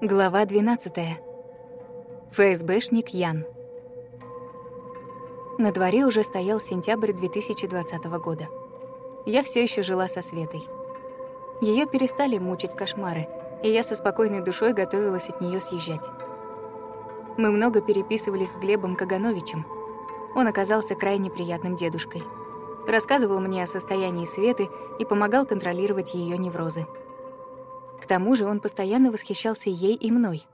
Глава 12. ФСБшник Ян. На дворе уже стоял сентябрь 2020 года. Я все еще жила со Светой. Ее перестали мучить кошмары, и я со спокойной душой готовилась от нее съезжать. Мы много переписывались с Глебом Кагановичем. Он оказался крайне приятным дедушкой. Рассказывал мне о состоянии Светы и помогал контролировать ее неврозы. К тому же он постоянно восхищался ей и мной.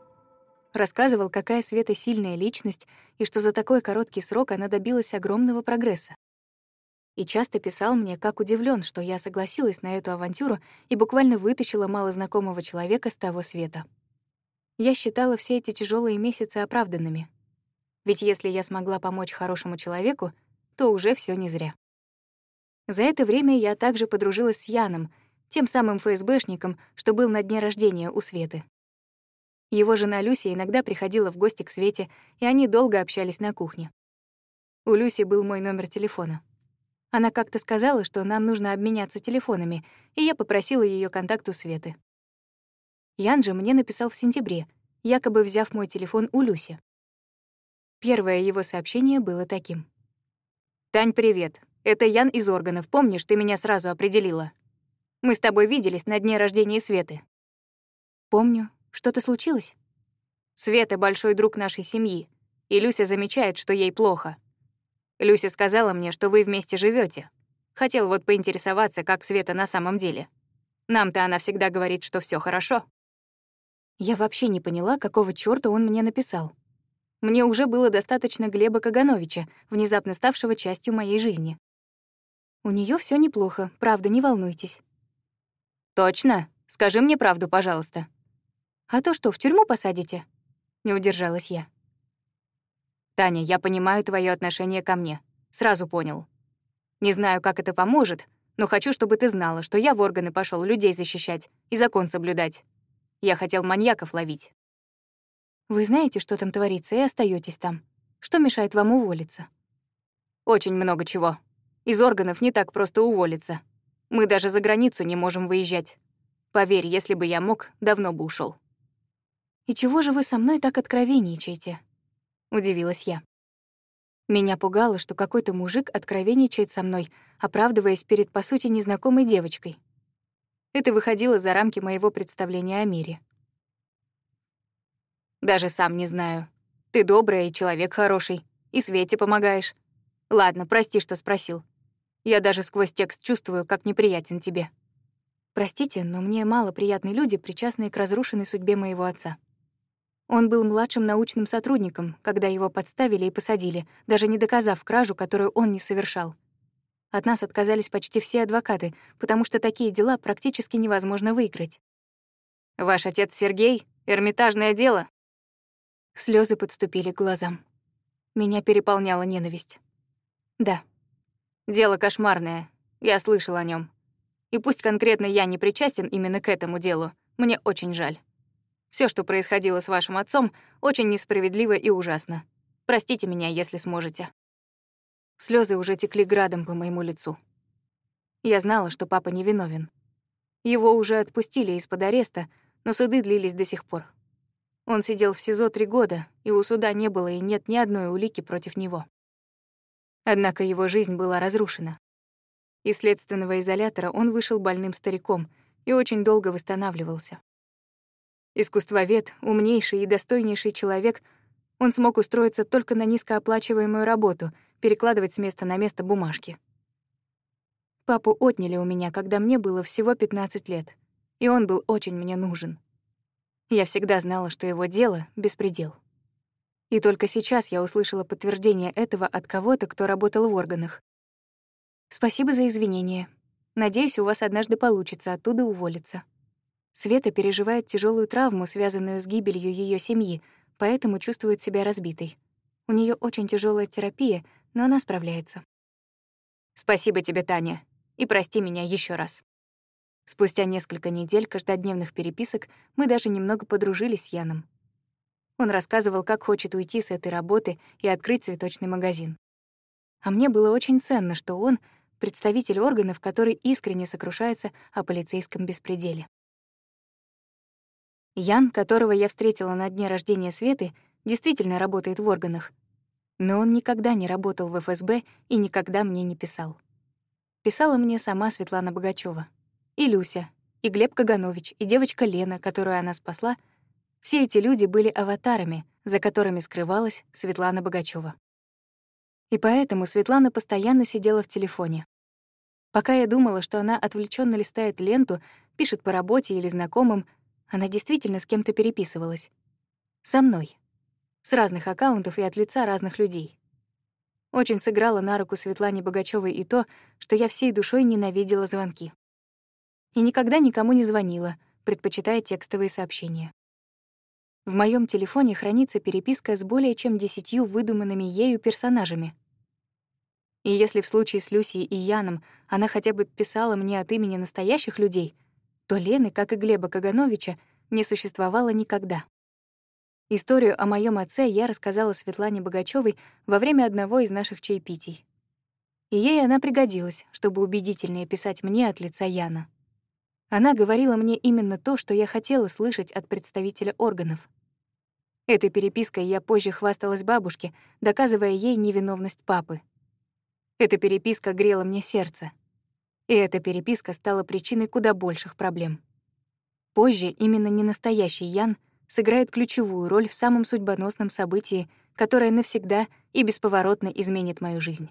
Рассказывал, какая Света сильная личность и что за такой короткий срок она добилась огромного прогресса. И часто писал мне, как удивлен, что я согласилась на эту авантюру и буквально вытащила малознакомого человека с того света. Я считала все эти тяжелые месяцы оправданными. Ведь если я смогла помочь хорошему человеку, то уже все не зря. За это время я также подружилась с Яном — тем самым ФСБшником, что был на дне рождения у Светы. Его жена Люся иногда приходила в гости к Свете, и они долго общались на кухне. У Люси был мой номер телефона. Она как-то сказала, что нам нужно обменяться телефонами, и я попросила ее контакт у Светы. Ян же мне написал в сентябре, якобы взяв мой телефон у Люси. Первое его сообщение было таким. «Тань, привет. Это Ян из органов. Помнишь, ты меня сразу определила?» Мы с тобой виделись на дне рождения Светы. Помню. Что-то случилось? Света — большой друг нашей семьи, и Люся замечает, что ей плохо. Люся сказала мне, что вы вместе живете. Хотел вот поинтересоваться, как Света на самом деле. Нам-то она всегда говорит, что все хорошо. Я вообще не поняла, какого чёрта он мне написал. Мне уже было достаточно Глеба Кагановича, внезапно ставшего частью моей жизни. У нее все неплохо, правда, не волнуйтесь. «Точно? Скажи мне правду, пожалуйста». «А то что, в тюрьму посадите?» Не удержалась я. «Таня, я понимаю твое отношение ко мне. Сразу понял. Не знаю, как это поможет, но хочу, чтобы ты знала, что я в органы пошел людей защищать и закон соблюдать. Я хотел маньяков ловить». «Вы знаете, что там творится, и остаетесь там. Что мешает вам уволиться?» «Очень много чего. Из органов не так просто уволиться. Мы даже за границу не можем выезжать. Поверь, если бы я мог, давно бы ушел. «И чего же вы со мной так откровенничаете?» — удивилась я. Меня пугало, что какой-то мужик откровенничает со мной, оправдываясь перед, по сути, незнакомой девочкой. Это выходило за рамки моего представления о мире. «Даже сам не знаю. Ты добрая и человек хороший, и Свете помогаешь. Ладно, прости, что спросил. Я даже сквозь текст чувствую, как неприятен тебе. Простите, но мне мало приятны люди, причастные к разрушенной судьбе моего отца. Он был младшим научным сотрудником, когда его подставили и посадили, даже не доказав кражу, которую он не совершал. От нас отказались почти все адвокаты, потому что такие дела практически невозможно выиграть. «Ваш отец Сергей? Эрмитажное дело?» Слезы подступили к глазам. Меня переполняла ненависть. Да, Дело кошмарное. Я слышал о нем. И пусть конкретно я не причастен именно к этому делу, мне очень жаль. Все, что происходило с вашим отцом, очень несправедливо и ужасно. Простите меня, если сможете. Слезы уже текли градом по моему лицу. Я знала, что папа невиновен. Его уже отпустили из-под ареста, но суды длились до сих пор. Он сидел в СИЗО три года, и у суда не было и нет ни одной улики против него. Однако его жизнь была разрушена. Из следственного изолятора он вышел больным стариком и очень долго восстанавливался. Искусствовед, умнейший и достойнейший человек, он смог устроиться только на низкооплачиваемую работу, перекладывать с места на место бумажки. Папу отняли у меня, когда мне было всего 15 лет, и он был очень мне нужен. Я всегда знала, что его дело — беспредел. И только сейчас я услышала подтверждение этого от кого-то, кто работал в органах. Спасибо за извинения. Надеюсь, у вас однажды получится оттуда уволиться. Света переживает тяжелую травму, связанную с гибелью ее семьи, поэтому чувствует себя разбитой. У нее очень тяжелая терапия, но она справляется. Спасибо тебе, Таня, и прости меня еще раз. Спустя несколько недель каждодневных переписок мы даже немного подружились с Яном. Он рассказывал, как хочет уйти с этой работы и открыть цветочный магазин. А мне было очень ценно, что он — представитель органов, который искренне сокрушается о полицейском беспределе. Ян, которого я встретила на дне рождения Светы, действительно работает в органах. Но он никогда не работал в ФСБ и никогда мне не писал. Писала мне сама Светлана Богачева, И Люся, и Глеб Каганович, и девочка Лена, которую она спасла. Все эти люди были аватарами, за которыми скрывалась Светлана Богачева. И поэтому Светлана постоянно сидела в телефоне. Пока я думала, что она отвлеченно листает ленту, пишет по работе или знакомым, она действительно с кем-то переписывалась. Со мной. С разных аккаунтов и от лица разных людей. Очень сыграла на руку Светлане Богачёвой и то, что я всей душой ненавидела звонки. И никогда никому не звонила, предпочитая текстовые сообщения. В моем телефоне хранится переписка с более чем десятью выдуманными ею персонажами. И если в случае с Люсией и Яном она хотя бы писала мне от имени настоящих людей, то Лены, как и Глеба Кагановича, не существовало никогда. Историю о моем отце я рассказала Светлане Богачевой во время одного из наших чаепитий. И ей она пригодилась, чтобы убедительнее писать мне от лица Яна. Она говорила мне именно то, что я хотела слышать от представителя органов. Этой перепиской я позже хвасталась бабушке, доказывая ей невиновность папы. Эта переписка грела мне сердце. И эта переписка стала причиной куда больших проблем. Позже именно ненастоящий Ян — сыграет ключевую роль в самом судьбоносном событии, которое навсегда и бесповоротно изменит мою жизнь.